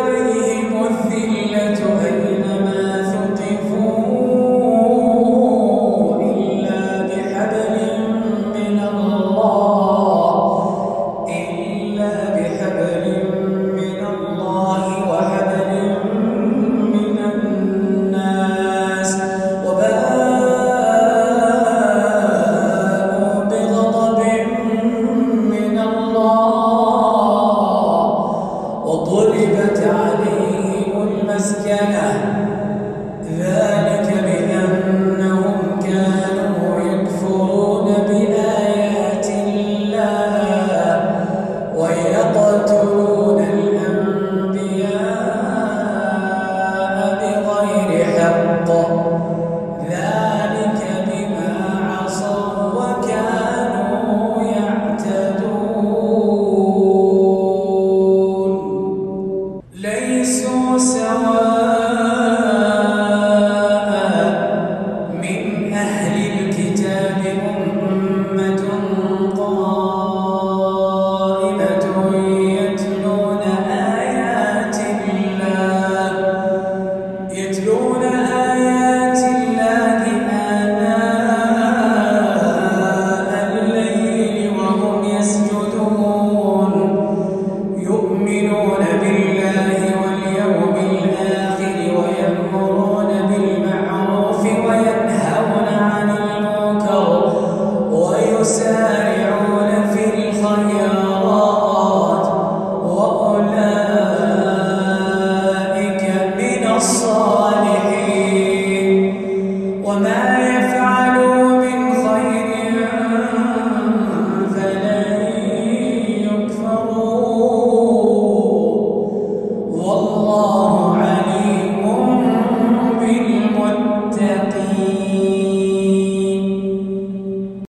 عليهم الذلة